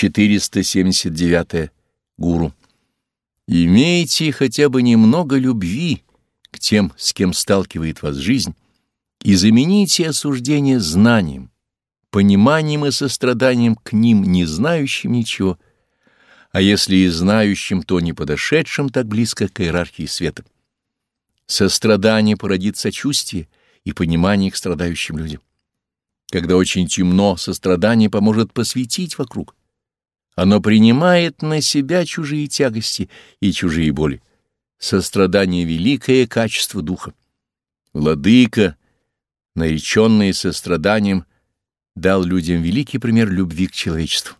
479. Гуру. Имейте хотя бы немного любви к тем, с кем сталкивает вас жизнь, и замените осуждение знанием, пониманием и состраданием к ним, не знающим ничего, а если и знающим, то не подошедшим так близко к иерархии света. Сострадание породит сочувствие и понимание к страдающим людям. Когда очень темно, сострадание поможет посветить вокруг. Оно принимает на себя чужие тягости и чужие боли. Сострадание — великое качество духа. Владыка, нареченный состраданием, дал людям великий пример любви к человечеству.